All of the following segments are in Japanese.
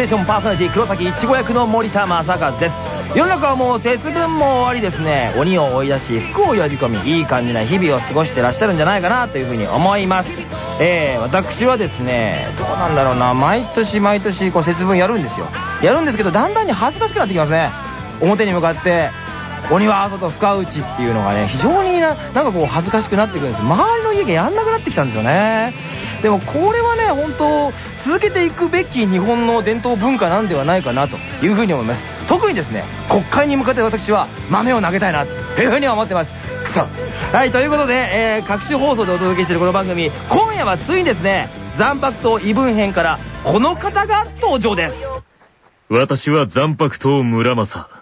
テーションパーソナリティ黒崎いちご役の森田正和です。世の中はもう節分も終わりですね。鬼を追い出し服を呼び込みいい感じな日々を過ごしてらっしゃるんじゃないかなというふうに思います。えー、私はですねどうなんだろうな。毎年毎年こう節分やるんですよ。やるんですけどだんだんに恥ずかしくなってきますね。表に向かって鬼は外深打ちっていうのがね非常にななんかこう恥ずかしくなってくるんです。周りの家がやんなくなってきたんですよね。でもこれはね本当続けていくべき日本の伝統文化なんではないかなというふうに思います。特にですね国会に向かって私は豆を投げたいなというふうに思ってます。くそ。はいということで、えー、各種放送でお届けしているこの番組今夜はついにですね残白と異文編からこの方が登場です。私は残白党村正。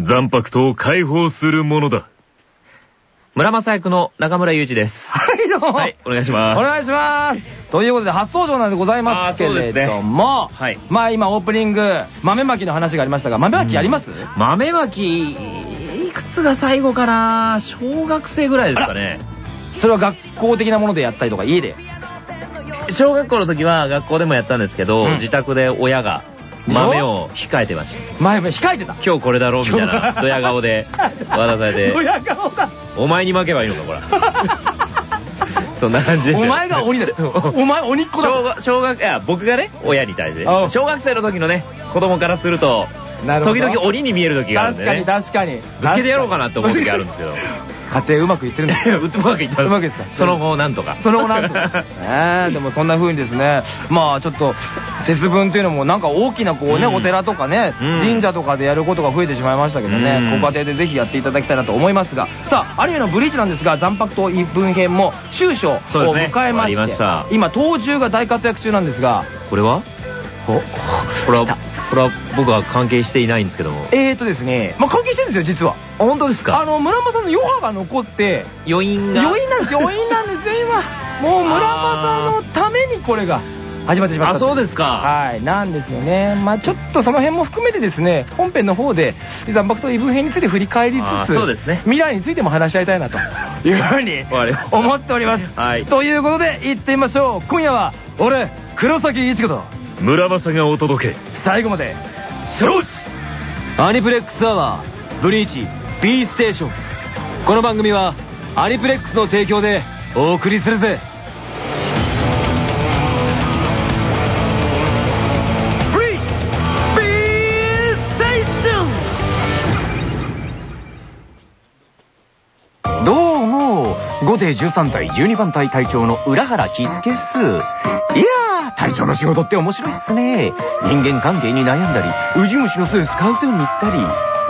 残白党を解放するものだ。村正役の中村祐一です。はいどうも。はい、お願いします。お願いします。ということで初登場なんでございますけれども、ね、はい。まあ今オープニング、豆まきの話がありましたが、豆まきやります、豆まき、いくつが最後かな？小学生ぐらいですかね。それは学校的なものでやったりとか、家で？小学校の時は学校でもやったんですけど、うん、自宅で親が豆を控えてました。前も控えてた？今日これだろうみたいな、ドヤ顔で渡されて。ドヤ顔だお前に負けばいいのか、こら。そんな感じですお前が鬼だお前鬼っ子だ小学、いや、僕がね、親に対して。小学生の時のね、子供からすると、時々鬼に見える時があるんでね。確かに確かに。ぶつけてやろうかなって思う時あるんですけど。家庭うまくいってるんです うまくいってうまくいってその後なんとか。その後なんとか。ねでもそんな風にですね、まあちょっと、節分っていうのもなんか大きなこうね、お寺とかね、神社とかでやることが増えてしまいましたけどね、ご家庭でぜひやっていただきたいなと思いますが、さあ、アニメのブリーチなんですが、残白と一分編も終章を迎えまして、今、東中が大活躍中なんですが、これは？おこれはこれは僕は関係していないんですけども。えーとですねまあ関係してるんですよ実は。本当ですか？あの村間さんの余波が残って余韻が。余韻なんですよ余韻なんですよ今。もう村間さんのためにこれが始まってしまったあそうですか。はいなんですよね。まあちょっとその辺も含めてですね本編の方で残白と異文編について振り返りつつそうですね。未来についても話し合いたいなというふうに思っております。はい。ということで行ってみましょう。今夜は俺黒崎一子と村正がお届け。最後まで少子アニプレックスアワーブリーチ B ステーション。この番組はアニプレックスの提供でお送りするぜ。どうも5艇13体12番隊隊長の浦原喜助っす。いやー隊長の仕事って面白いっすね。人間関係に悩んだりウジ虫の巣スカウトに行ったり。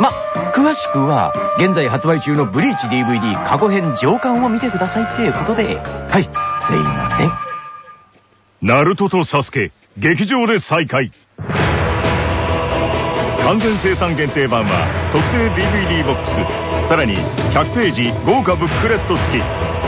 ま、詳しくは現在発売中のブリーチ DVD 過去編上巻を見てくださいっていうことで。はいすいません。ナルトとサスケ劇場で再会。完全生産限定版は特製 DVD ボックス。さらに100ページ豪華ブックレット付き。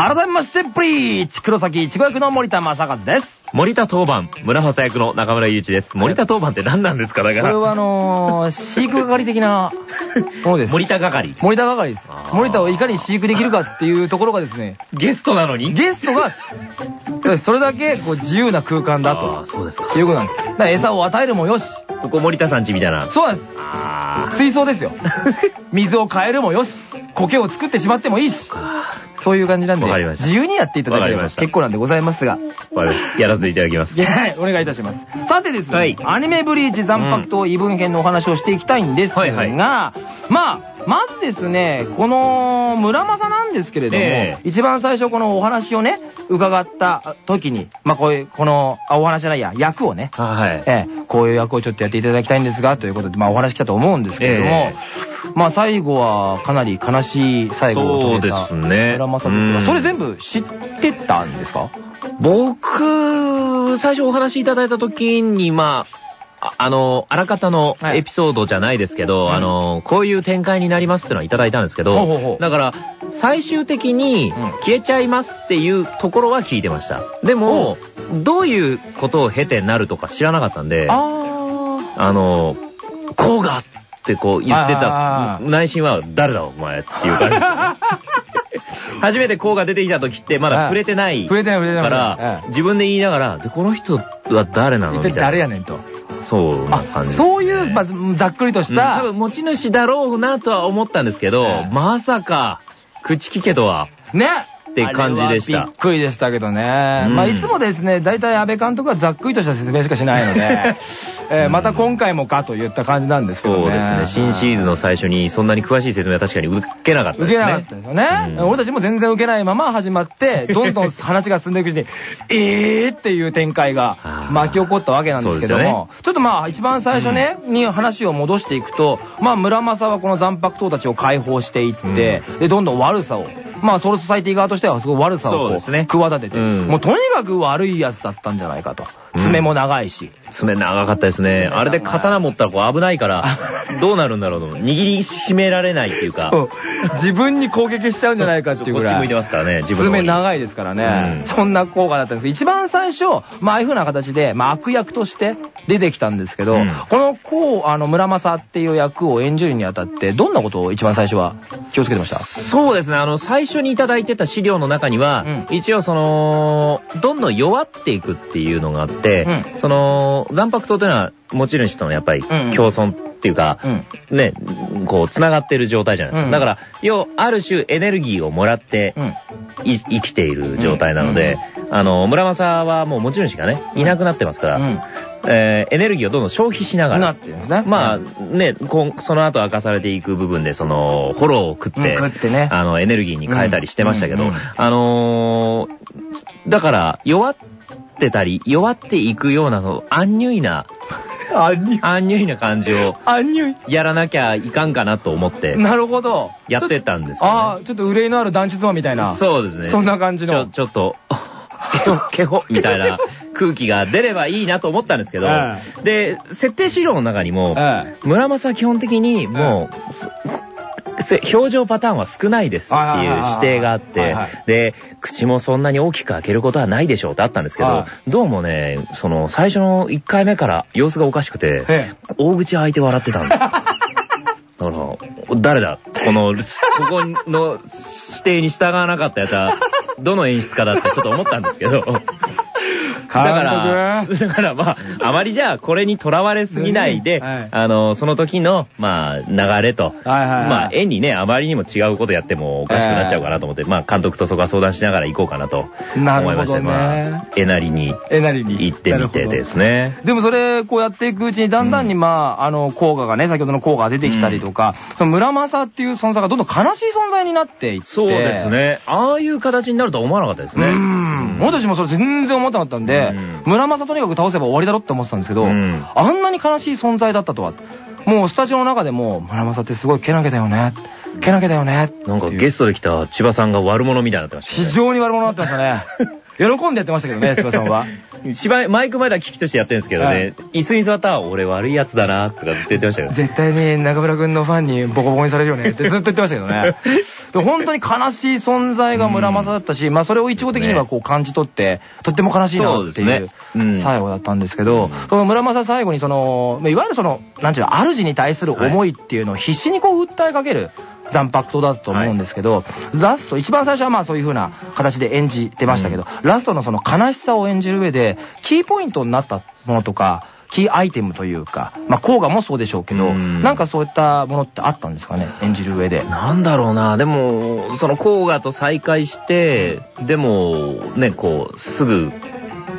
改めまして、ブリーチ黒崎一護役の森田正和です。森田当番、村正役の中村祐一です。森田当番って何なんですかだから。これはあのー、飼育係的なものです。森田係森田係です。森田をいかに飼育できるかっていうところがですね。ゲストなのに？ゲストが、それだけこう自由な空間だと。そうですか。いうことなんです。だから餌を与えるもよし。ここ森田さんちみたいな。そうなんです。水槽ですよ。水を変えるもよし。苔を作ってしまってもいいし。そういう感じなんで、自由にやっていただければ結構なんでございますが。やらせていただきます。はい、お願いいたします。さてですね、アニメブリーチ残白と異文編のお話をしていきたいんですが、まあ、まずですね、この村正なんですけれども、ええ。一番最初このお話をね、伺った時に、まあこういう、この、あ、お話じゃないや、役をね、はい。ええ、こういう役をちょっとやっていただきたいんですが、ということで、まあお話来たと思うんですけれども、え。まあ最後はかなり悲しい最後を遂げたそうですね。村正ですが、うん。それ全部知ってたんですか？僕、最初お話しいただいた時に、まあ、ああの、あらかたのはいエピソードじゃないですけど、うんあの、こういう展開になりますってのはいただいたんですけど、ほうほうほうだから、最終的にうん消えちゃいますっていうところは聞いてました。でも、どういうことを経てなるとか知らなかったんで、ああの、こうがってこう言ってた内心は誰だお前っていう感じですよね。初めてこうが出てきた時ってまだ触れてないあ、触れてない触れてない。から、ええ自分で言いながら、で、この人は誰なの？みたいな。誰やねんと。そうなあ感、じね、そういう、まず、ざっくりとしうん。多た、分持ち主だろうなとは思ったんですけど、ええ。まさか、口聞けとは。ねって感じでしたびっくりでしたけどね。うんまあ、いつもですね、大体安倍監督はざっくりとした説明しかしないので、えーまた今回もかといった感じなんですけどね。そうですね。新シーズンの最初にそんなに詳しい説明は確かに受けなかったですね。受けなかったですよね。うん俺たちも全然受けないまま始まって、どんどん話が進んでいくうちに、えーっていう展開が巻き起こったわけなんですけども、ちょっとまあ一番最初ね、に話を戻していくと、まあ村正はこの残白党たちを解放していって、で、どんどん悪さを、まあソウルソサイティ側としてはすごい悪さをこう企てて、うん。もうとにかく悪いやつだったんじゃないかと。うん爪も長いし。爪長かったですね。あれで刀持ったらこう危ないから、どうなるんだろうと。握りしめられないっていうか。自分に攻撃しちゃうんじゃないかっていうぐらい。こっち向いてますからね、自分爪に。長いですからね。うんそんな効果だったんですけど、一番最初、まあ、ああいう風な形で、まあ、悪役として出てきたんですけど、うんこの、こう、あの、村正っていう役を演じるにあたって、どんなことを一番最初は気をつけてました？そうですね。あの、最初にいただいてた資料の中には、うん一応その、どんどん弱っていくっていうのがあって、うその、残白糖というのは持ち主とのやっぱりうん共存っていうか、うん。ね、こう、繋がってる状態じゃないですか。うんだから、要、ある種エネルギーをもらって、生きている状態なので、あの、村正はもう持ち主がね、いなくなってますから、うん。えーエネルギーをどんどん消費しながなら、ってるんですね。まあね、その後明かされていく部分で、その、フォローを食って、うん食ってねあの、エネルギーに変えたりしてましたけど、うんうんあのーだから、弱ってたり、弱っていくような、その、アンニュイな、あ、あに、アンニュイな感じをあにゅい。やらなきゃいかんかなと思って、なるほど。やってたんですよ、ね。ああ、ちょっと憂いのある団地妻みたいな。そうですね。そんな感じのちょ、ちょっと、ケホ、ケホみたいな 空気が出ればいいなと思ったんですけど、えで、設定資料の中にも、え村正は基本的にもう、表情パターンは少ないですっていう指定があってで、口もそんなに大きく開けることはないでしょうってあったんですけはど、どうもね、その最初の1回目から様子がおかしくて、え大口開いて笑ってたんです。だから、誰だ？この、ここの指定に従わなかったやつは、どの演出家だってちょっと思ったんですけど、だから、監 だからまあ、あまりじゃあこれにとらわれすぎないで、はいあの、その時の、まあ、流れと、まあ、絵にね、あまりにも違うことやってもおかしくなっちゃうかなと思って、まあ、監督とそこは相談しながら行こうかなと思いまして、まあ、絵なりにえなりに。行ってみてですね。でもそれ、こうやっていくうちに、だんだんに、まあ、あの、効果がね、先ほどの効果が出てきたりとか、その村正っていう存在がどんどん悲しい存在になっていって。そうです。ね。ああいう形になるとは思わなかったですね。うん。俺たちもそれ全然思ってなかったんでうん、村正とにかく倒せば終わりだろって思ってたんですけど、うんあんなに悲しい存在だったとは。もうスタジオの中でも、村正ってすごいけなげだよね。けなげだよね。なんかゲストで来た千葉さんが悪者みたいになってました非常に悪者になってましたね。喜んでやってましたけどね、千葉さんは。ね。芝居、マイク前では危機としてやってるんですけどはね、椅子に座ったら俺悪いやつだな、とかずっと言ってましたよ。絶対に中村くんのファンにボコボコにされるよねってずっと 言ってましたけどね。で本当に悲しい存在が村正だったし、まあそれを一語的にはこう感じ取って、とっても悲しいなっていう最後だったんですけど、うんその村正最後にその、まあいわゆるその、なんていうの、主に対する思いっていうのを必死にこう訴えかける。残白党だと思うんですけど、ラスト、一番最初はまあそういう風な形で演じてましたけど、ラストのその悲しさを演じる上で、キーポイントになったものとか、キーアイテムというか、まあ、甲賀もそうでしょうけど、うん。なんかそういったものってあったんですかね、演じる上で。なんだろうな、でも、その甲賀と再会して、でも、ね、こう、すぐ、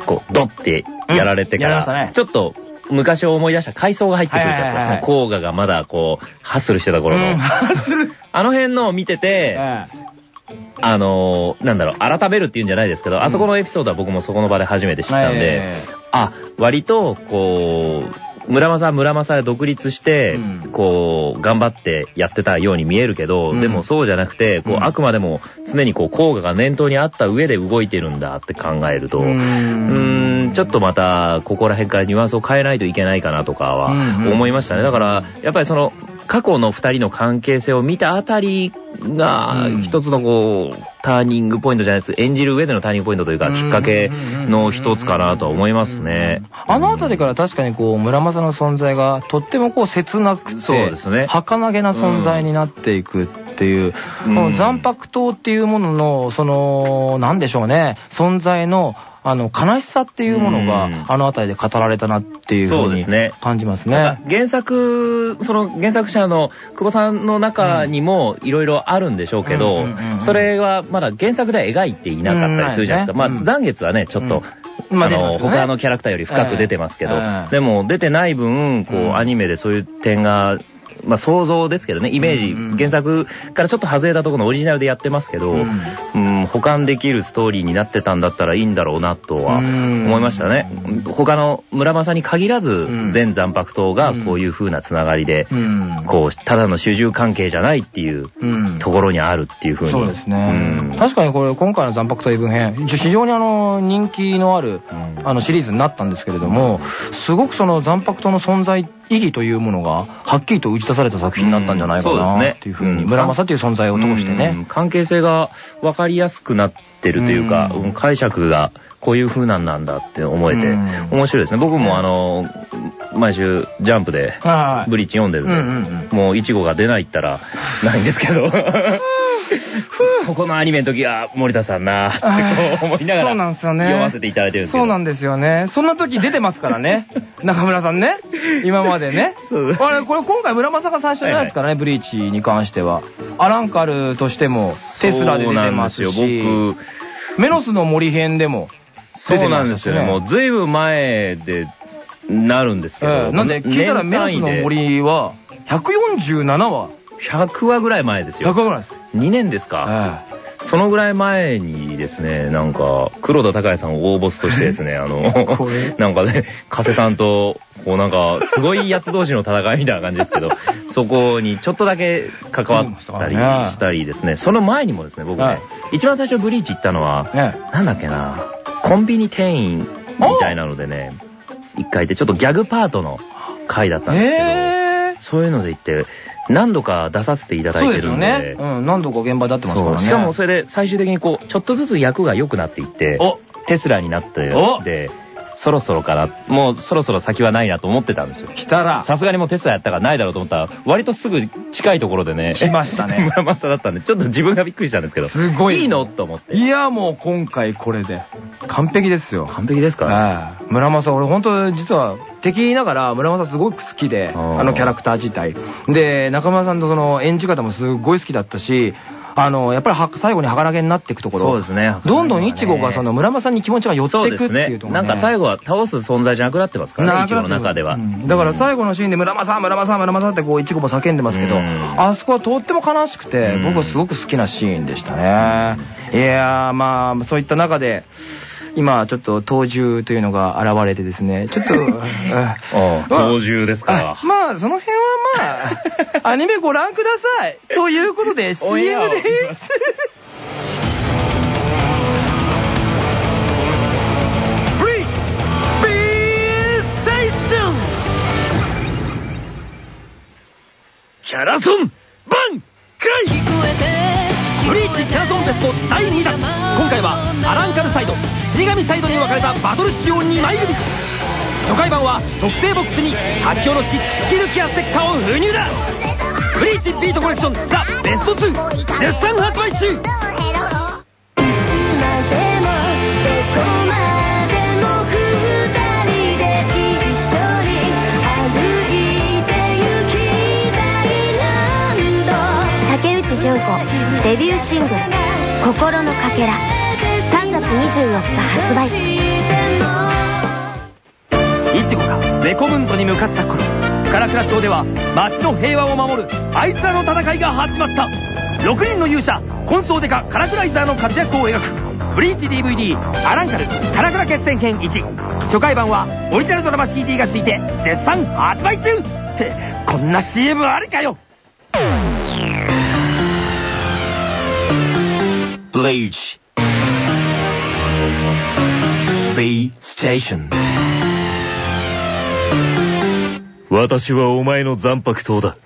こう、ドってやられてから、うん。ましたね。ちょっと、昔を思い出した階層が入ってくるじゃないですか。その甲賀がまだこう、ハッスルしてた頃の。あの辺のを見てて、あのー、なんだろう、改めるっていうんじゃないですけど、あそこのエピソードは僕もそこの場で初めて知ったんで、あ、割と、こう、村正は村正で独立して、こう、頑張ってやってたように見えるけど、でもそうじゃなくて、こう、あくまでも常にこう、効果が念頭にあった上で動いてるんだって考えると、うん、ちょっとまた、ここら辺からニュアンスを変えないといけないかなとかは思いましたね。だから、やっぱりその、過去の二人の関係性を見たあたりが、一つのこう、ターニングポイントじゃないです。演じる上でのターニングポイントというか、きっかけの一つかなと思いますね。あのあたりから確かにこう、村正の存在がとってもこう、切なくて、そうですね。儚げな存在になっていくっていう、この残白刀っていうものの、その、なんでしょうね、存在の、あの、悲しさっていうものが、あのあたりで語られたなっていうふうに感じますね。原作、その原作者の久保さんの中にもいろいろあるんでしょうけど、それはまだ原作では描いていなかったりするじゃないですか。まあ、残月はね、ちょっと、まあ、の、他のキャラクターより深く出てますけど、でも出てない分、こう、アニメでそういう点がまあ想像ですけどね、イメージ、原作からちょっと外れたところのオリジナルでやってますけど、うん、保管できるストーリーになってたんだったらいいんだろうなとは思いましたね。他の村正に限らず、全残白党がこういう風なつながりで、こう、ただの主従関係じゃないっていうところにあるっていう風に。そうですね。確かにこれ、今回の残白党英文編、非常にあの、人気のある、あの、シリーズになったんですけれども、すごくその残白党の存在意義というものが、はっきりと打ち出された作品になったんじゃないかなっていうふうに、村正という存在を通してね。関係性が分かりやすくなってるというか、解釈がこういう風なんなんだって思えて、面白いですね。僕もあの、毎週ジャンプでブリッジ読んでるんで、もうイチゴが出ないったらないんですけど。ここのアニメの時は森田さんなってこう思いながらそうなんですよね。読ませていただいてるんですそうなんですよね。そんな時出てますからね。中村さんね。今までね。あれこれ今回村正が最初のやつからねブリーチに関しては。アランカルとしてもテスラで出てますし。僕メノスの森編でもそうなんですよね。もうずいぶん前でなるんですけど、なんで聞いたらメノスの森は147話100話ぐらい前ですよ。100話ぐらいです。2年ですか。そのぐらい前にですね、なんか、黒田孝也さんを大ボスとしてですね、あの、なんかね、加瀬さんと、こうなんか、すごい奴同士の戦いみたいな感じですけど、そこにちょっとだけ関わったりしたりですね、その前にもですね、僕ね、一番最初ブリーチ行ったのは、なんだっけな、コンビニ店員みたいなのでね、一回でちょっとギャグパートの回だったんですけど、そういうので行って、何度か出させていただいてるんで。そうですよね。うん、何度か現場で会ってますからね。しかもそれで最終的にこう、ちょっとずつ役が良くなっていって、テスラになって、で、そろそろかな、もうそろそろ先はないなと思ってたんですよ。来たら。さすがにもうテスラやったからないだろうと思ったら、割とすぐ近いところでね。来ましたね。村正だったんで、ちょっと自分がびっくりしたんですけど。すごい。いいのと思って。いや、もう今回これで。完璧ですよ。完璧ですかはい。村正、俺本当実は敵ながら村正すごく好きで、あのキャラクター自体。で、中村さんとその演じ方もすごい好きだったし、あの、やっぱり最後に儚げになっていくところ。そうですね。どんどんイチゴがその村山さんに気持ちが寄っていくっていうところ、ね。なんか最後は倒す存在じゃなくなってますからね、イチゴの中では。だから最後のシーンで村山さん、村山さん、村山さんってこうイチゴも叫んでますけど、あそこはとっても悲しくて、僕はすごく好きなシーンでしたね。いやー、まあ、そういった中で、今ちょっと闘獣というのが現れてですね、ちょっと、闘獣ですか。まあ、その辺はまあ、アニメご覧ください。ということで CM です。キャラソンバンクライブリーチキャラソンフェスト第2弾。今回はアランカルサイド死神サイドに分かれたバトル仕様2枚組。初回版は特製ボックスに書き下ろし突き抜きアステッカーを封入だ。ブリーチビートコレクションザ・ベスト2絶賛発売中。デビューシングル「心のかけら」3月24日発売。イチゴがレコムンドに向かった頃唐倉町では町の平和を守るあいつらの戦いが始まった。6人の勇者コンソーデカカラクライザーの活躍を描くブリーチ DVD アランカルカラクラ決戦編1初回版はオリジナルドラマ CD がついて絶賛発売中ってこんな CM ありかよ。ブリーチ B ステーション私はお前の残白刀だ。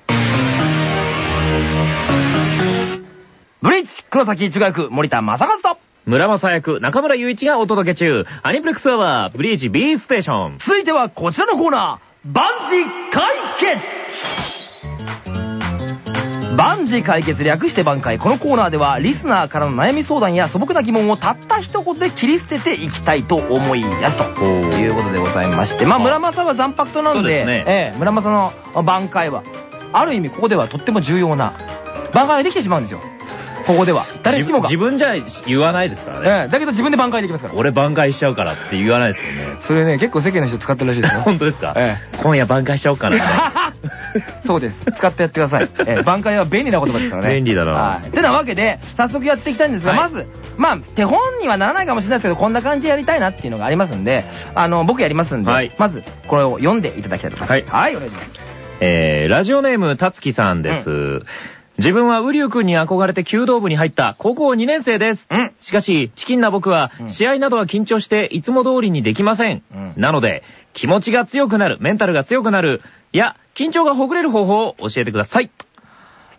ブリーチ黒崎一護役森田正和と村正役中村雄一がお届け中。アニプレックスアワー、ブリーチ B ステーション。続いてはこちらのコーナー万事解決万事解決略して挽回このコーナーではリスナーからの悩み相談や素朴な疑問をたった一言で切り捨てていきたいと思いやすということでございまして。まあ村正は残白となんでね。ええ村正の挽回はある意味ここではとっても重要な挽回ができてしまうんですよここでは誰しもが自分じゃ言わないですからね。ええだけど自分で挽回できますから俺挽回しちゃうからって言わないですよね。それね結構世間の人使ってるらしいですよ 本当ですか？え今夜挽回しちゃおうかな。そうです。使ってやってください。えー挽回は便利な言葉ですからね。便利だなはい。てなわけで、早速やっていきたいんですが、はいまず、まあ、手本にはならないかもしれないですけど、こんな感じでやりたいなっていうのがありますんで、あの、僕やりますんで、はいまず、これを読んでいただきたいと思います。はい、お願いします。えー、ラジオネーム、たつきさんです。自分はウリュウ君に憧れて弓道部に入った高校2年生です。うんしかし、チキンな僕はうん、試合などは緊張していつも通りにできません。うんなので、気持ちが強くなる、メンタルが強くなる、いや、緊張がほぐれる方法を教えてください。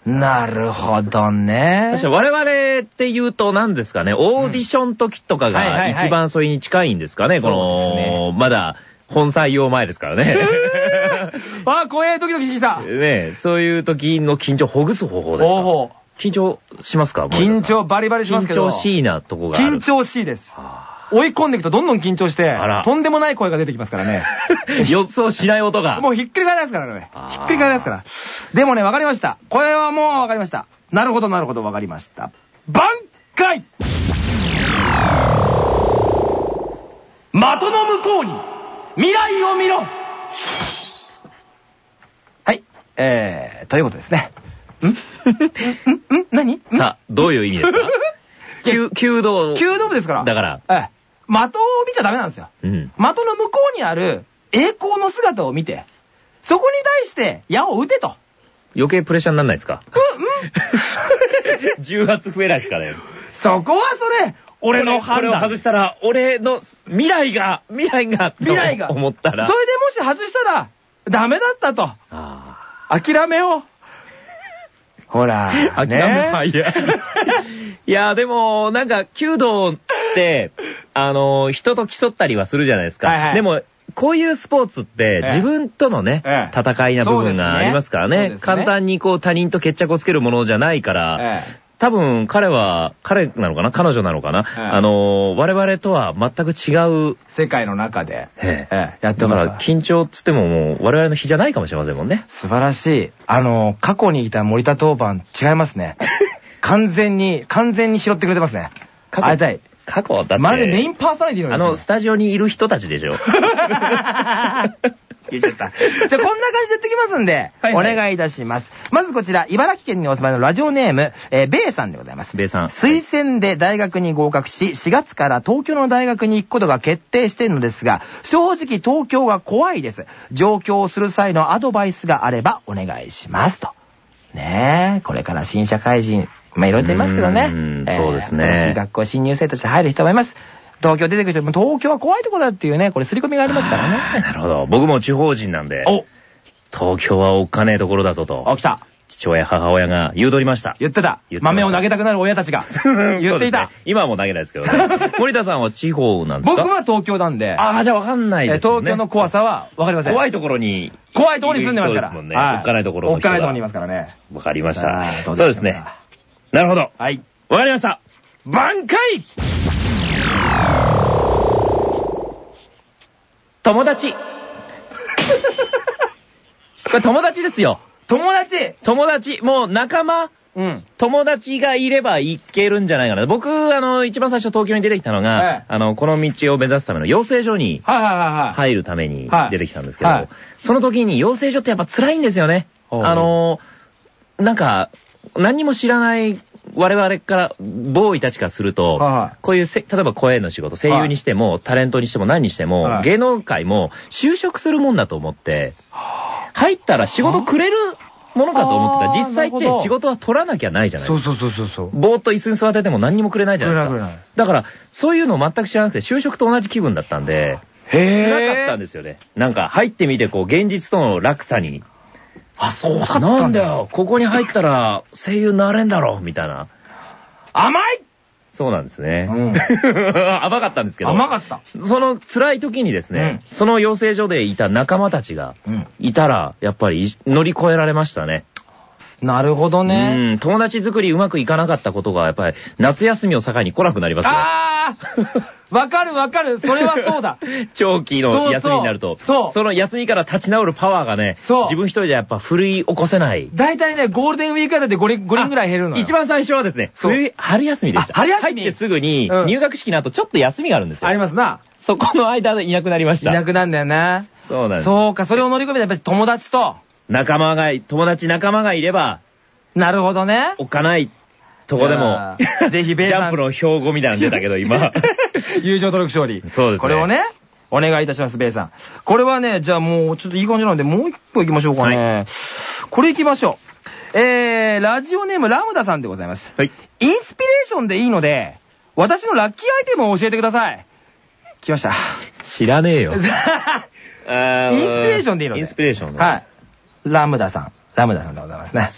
なるほどね。確か我々って言うと何ですかね、オーディション時とかが一番それに近いんですかね、この、まだ本採用前ですからね。あー、怖え、ドキドキしてきた。ねそういう時の緊張をほぐす方法ですか？方法。緊張しますか？緊張バリバリしますけど。緊張しいなとこが。緊張しいです。あ追い込んでいくとどんどん緊張してとんでもない声が出てきますからね。ー 予想しない音が。もうひっくり返りますからねひっくり返りますから。でもね、わかりました。これはもうわかりました。なるほど、なるほど、わかりました。挽回的の向こうに未来を見ろはい。えー、ということですね。ん？ん？ん？ん？何？ん？さあ、どういう意味ですか？弓弓道。弓道部ですから。だから。ええ。的を見ちゃダメなんですよ。うん。的の向こうにある栄光の姿を見て、そこに対して矢を撃てと。余計プレッシャーにならないですか？重圧増えないですかね？そこはそれ、俺の判これを外断。したら、俺の未来が、未来が、未来が。と思ったら。それでもし外したら、ダメだったと。あ諦めよう。ほら、ー諦めまいや。いや、でも、なんか、弓道って、あの、人と競ったりはするじゃないですか。はいはいでも、こういうスポーツって、ええ自分とのね、ええ戦いな部分がありますからね。そうですね簡単にこう他人と決着をつけるものじゃないから、え多分彼は、彼なのかな？彼女なのかな、ええあの、我々とは全く違う、え世界の中で、ええええやってますからら緊張っつってももう我々の日じゃないかもしれませんもんね。素晴らしい。あの、過去にいた森田当番違いますね。完全に、完全に拾ってくれてますね。過去？ありがたい。過去？だって。まるでメインパーソナリティのねあの、スタジオにいる人たちでしょ。言っちゃった。じゃあこんな感じでやってきますんで、はいはいお願いいたします。まずこちら、茨城県にお住まいのラジオネーム、えー、ベイさんでございます。ベイさん推薦で大学に合格し、4月から東京の大学に行くことが決定しているのですが、正直東京が怖いです。上京をする際のアドバイスがあればお願いします。と。ねえ、これから新社会人、まあいろいろと言いますけどね。うんそうですね新しい学校新入生として入る人もいます。東京出てくる人も東京は怖いとこだっていうね、これ刷り込みがありますからね。なるほど。僕も地方人なんで、お東京はおっかねえところだぞと、あ、来た。父親、母親が言うとりました。言ってた。豆を投げたくなる親たちが。言っていた。今はもう投げないですけどね。森田さんは地方なんですか？僕は東京なんで、ああ、じゃあわかんないえですよね。東京の怖さはわかりません。い。怖いところに。怖いところに住んでますから。いる人ですもんねはいおっかないところおっかないところにいますからね。わかりました。どそうですね。なるほど。はい。わかりました。挽回友達。これ友達ですよ。友達？友達、もう仲間うん。友達がいればいけるんじゃないかな。僕、あの、一番最初東京に出てきたのが、ええあの、この道を目指すための養成所にはいはいはいはい。入るためにはい出てきたんですけど、はいその時に養成所ってやっぱ辛いんですよね。あの、なんか、何にも知らない我々から、ボーイたちからすると、はいこういうせ、例えば声の仕事、声優にしても、タレントにしても何にしても、はい芸能界も就職するもんだと思って、入ったら仕事くれるものかと思ってた。実際って仕事は取らなきゃないじゃないですか。そうそうそうそう。ぼーっと椅子に座ってても何にもくれないじゃないですか。くれないだから、そういうのを全く知らなくて、就職と同じ気分だったんで、へ辛かったんですよね。なんか、入ってみて、こう、現実との落差に、あ、そうだったなんだよ、ここに入ったら声優になれんだろ、みたいな。甘いそうなんですね。うん 甘かったんですけど。甘かった。その辛い時にですね、その養成所でいた仲間たちがうん。いたら、やっぱり乗り越えられましたね。なるほどね。うん、友達作りうまくいかなかったことが、やっぱり夏休みを境に来なくなりますよ。あー わかるわかる。それはそうだ。長期の休みになると。そうその休みから立ち直るパワーがね、そう自分一人じゃやっぱ奮い起こせない。大体ね、ゴールデンウィークあたりで5人 ,5 人ぐらい減るのよ。一番最初はですね、冬、春休みでした。あ春休み入ってすぐにうん、入学式の後ちょっと休みがあるんですよ。ありますな。そこの間でいなくなりました。いなくなんだよね。そうなんです。そうか、それを乗り越えてやっぱり友達と。仲間がい、友達仲間がいれば、なるほどね。おっかないとこでもぜひベイさんジャンプの標語みたいなの出たけど、今。友情努力勝利。そうですねこれをね、お願いいたします、ベイさん。これはね、じゃあもうちょっといい感じなんで、もう一個行きましょうかね。これ行きましょう。えー、ラジオネームラムダさんでございます。はい。インスピレーションでいいので、私のラッキーアイテムを教えてください。来ました。知らねえよ。インスピレーションでいいのでインスピレーションねはい。ラムダさん。ラムダさんでございますね。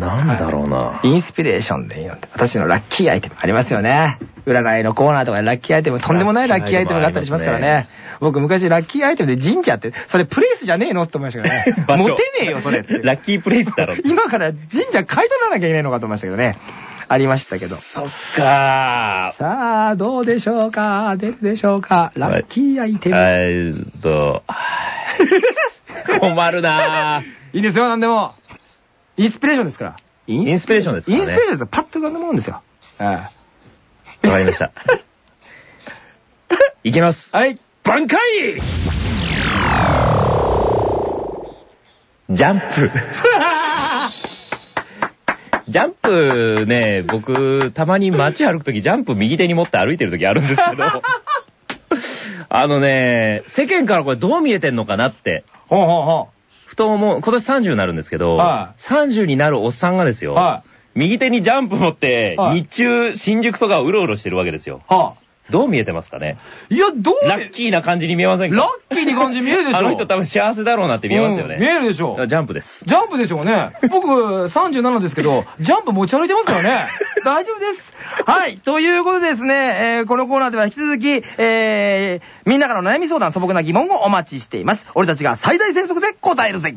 なんだろうな。インスピレーションでいいので、私のラッキーアイテムありますよね。占いのコーナーとかでラッキーアイテム、とんでもないラッキーアイテムがあったりしますからね。僕昔ラッキーアイテムで神社って、それプレイスじゃねえのって思いましたけどね。モテねえよ、それって。ラッキープレイスだろ。今から神社買い取らなきゃいけないのかと思いましたけどね。ありましたけど。そっかさあ、どうでしょうか？出るでしょうか？ラッキーアイテム。えーっと、困るなぁ。いいですよ、なんでも。インスピレーションですから。イインスピレーションですからねインスピレーションですよ。パッと浮かんだもんですよ。はわかりました。いきます。い。挽回ジャンプ。ジャンプね、僕、たまに街歩くときジャンプ右手に持って歩いてるときあるんですけど、あのね、世間からこれどう見えてんのかなって、ほうほうほふと思う、今年30になるんですけど、は30になるおっさんがですよ、は右手にジャンプ持って、はい。日中、新宿とかをうろうろしてるわけですよ。う。はどう見えてますかね？い。いや、どうラッキーな感じに見えませんか？ラッキーに感じ見えるでしょ。あの人多分幸せだろうなって見えますよね。うん見えるでしょ。ジャンプです。ジャンプでしょうね。僕、37ですけど、ジャンプ持ち歩いてますからね。大丈夫です。はい。ということでですね、えーこのコーナーでは引き続き、えーみんなからの悩み相談、素朴な疑問をお待ちしています。俺たちが最大生息で答えるぜ。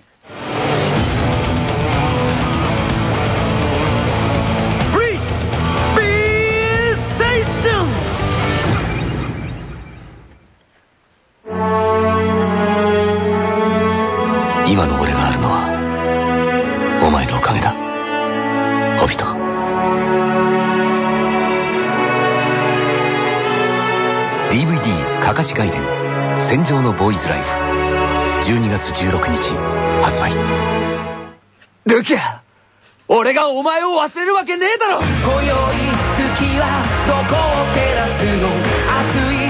DVD カカシ外伝戦場のボーイズライフ。12月16日発売。ルキア俺がお前を忘れるわけねえだろ！今宵月はどこを照らすの？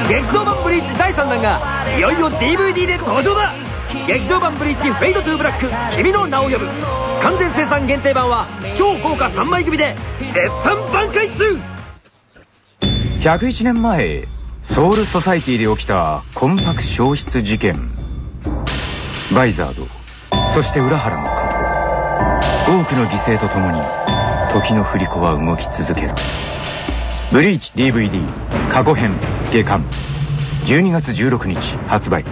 熱い。劇場版ブリーチ第3弾がいよいよ DVD で登場だ！劇場版 BLEACH Fade to Black 君の名を呼ぶ。完全生産限定版は超豪華3枚組で絶賛挽回中！101年前ソウルソサイティで起きたコンパク消失事件。バイザード。そして浦原の過去。多くの犠牲とともに時の振り子は動き続ける。ブリーチ DVD 過去編下巻。12月16日発売。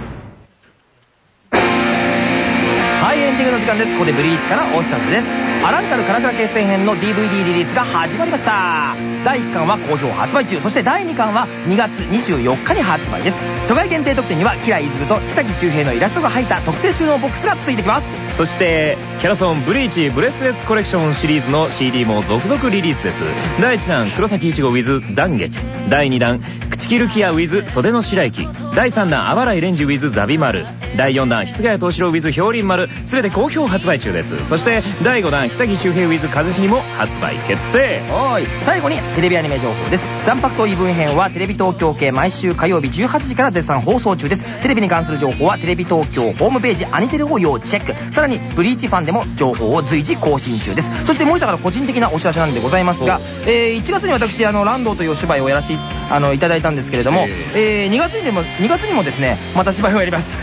ディングの時間です。ここでブリーチからお知らせです。アランカルカラカラ決戦編の DVD リリースが始まりました。第1巻は好評発売中、そして第2巻は2月24日に発売です。初回限定特典には、キライズルと木崎周平のイラストが入った特製収納ボックスが付いてきます。そしてキャラソンブリーチブレスレスコレクションシリーズの CD も続々リリースです第1弾黒崎いちご with 残月第2弾口切るキア with 袖の白雪第3弾あばらいレンジ with ザビ丸第4弾筆ヶ谷東四郎 with 氷林丸全て好評発売中です。そして第5弾久木周平 with 風しにも発売決定。はい。最後にテレビアニメ情報です。残白と異文編はテレビ東京系毎週火曜日18時から絶賛放送中です。テレビに関する情報はテレビ東京ホームページアニテレを要チェック。さらにブリーチファンでも情報を随時更新中です。そして森田から個人的なお知らせなんでございますが、えー1月に私あのランドというお芝居をやらせてあのいただいたんですけれども、えー。2月にでも2月にもですねまた芝居をやります。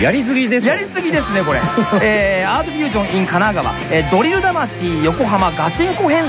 やりすぎですよ。やりすぎですねこれ、えーアートフュージョン in 神奈川、えードリル魂横浜ガチンコ編。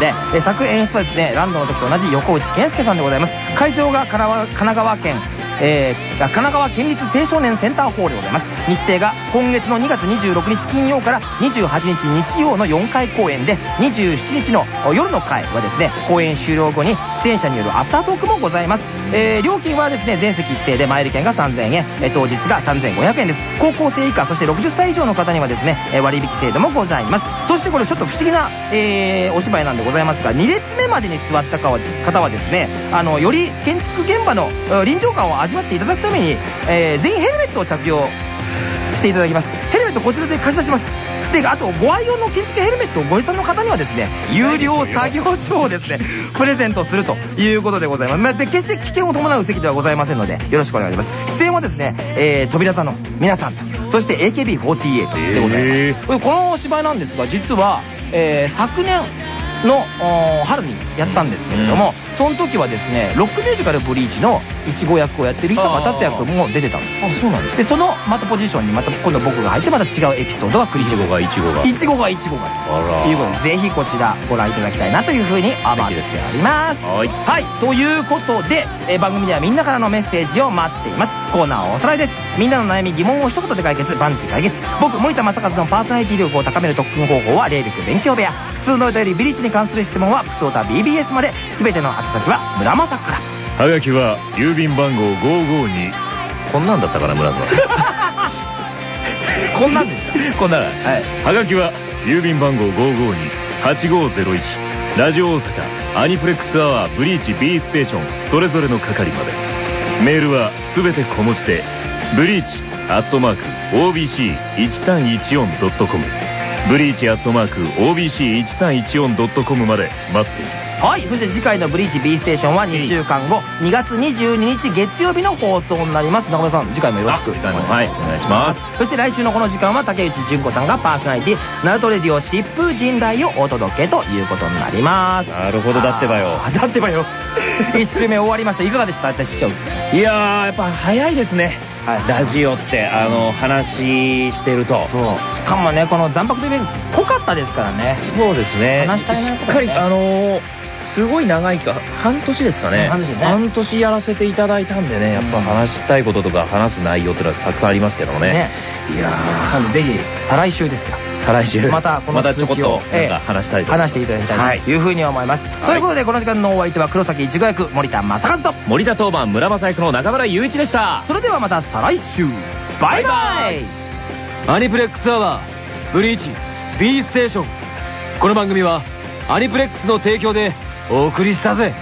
で、えー作演出はですねランドの時と同じ横内健介さんでございます。会場が神奈川県えー神奈川県立青少年センターホールでございます。日程が今月の2月26日金曜から28日日曜の4回公演で27日の夜の回はですね公演終了後に出演者によるアフタートークもございます、えー料金はですね全席指定で前売り券が3000円、当日が3500円です。高校生以下そして60歳以上の方にはですね割引制度もございます。そしてこれちょっと不思議な、えーお芝居なんでございますが2列目までに座った方はですねあのより建築現場の臨場感を味わっていただくために、えー全員ヘルメットを着用していただきます。ヘルメットこちらで貸し出します。であとご愛用の建築ヘルメットをご持参の方にはですね有料作業証をですねプレゼントするということでございます。まあで決して危険を伴う席ではございませんのでよろしくお願いします。出演はですね、えー、扉座の皆さんそして AKB48 でございます、へこれこのお芝居なんですが実は、えー昨年の春にやったんですけれども、その時はですねロックミュージカルブリーチのいちご役をやってる伊坂達也君も出てたんですあそうなんですでそのまたポジションにまた今度僕が入ってまた違うエピソードが繰りいちごがいちごが。いちごがいちごが。ということでぜひこちらご覧いただきたいなというふうに思っております。はいはい。ということで、えー番組ではみんなからのメッセージを待っています。コーナーおさらいです。みんなの悩み疑問を一言で解決。万事解決。僕森田正和のパーソナリティ力を高める特訓方法は霊力勉強部屋。普通の歌よりビリッチに関する質問は普通歌 BBS まで。全ての宛先は村正から。はがきは郵便番号552こんなんだったかな村田 こんなんでした。こんなはい。はがきは郵便番号552-8501ラジオ大阪アニプレックスアワーブリーチ B ステーション。それぞれの係まで。メールはすべて小文字でブリーチアットマーク OBC1314.com ブリーチアットマーク OBC1314.com まで待っているはいそして次回の「ブリーチ B ステーション」は2週間後2月22日月曜日の放送になります。中村さん次回もよろしくあ次回もはいお願いします。そして来週のこの時間は竹内純子さんがパーソナリティナルトレディオ疾風陣雷をお届けということになります。なるほどだってばよ。だってばよ。1週 目終わりました。いかがでした？私師匠。いやーやっぱ早いですね。はい。ラジオってあの話してると。そう。しかもねこの残白とイベント濃かったですからね。そうですね。話したいなしっかりあのーすごい長いか半年ですかね。半年ね。半年やらせていただいたんでねやっぱ話したいこととか話す内容っていうのはたくさんありますけどもね。ね。いやなんでぜひ再来週ですよー再来週。またこのまたちょこっと続きをなんか話したいと。話していただきたいとい。うふうに思います、ということでこの時間のお相手は黒崎一護役森田正和と。森田当番村正役の中村雄一でした。それではまた再来週。バイバイ。アニプレックスアワーブリーチ B ステーション。この番組はアニプレックスの提供でお送りしたぜ。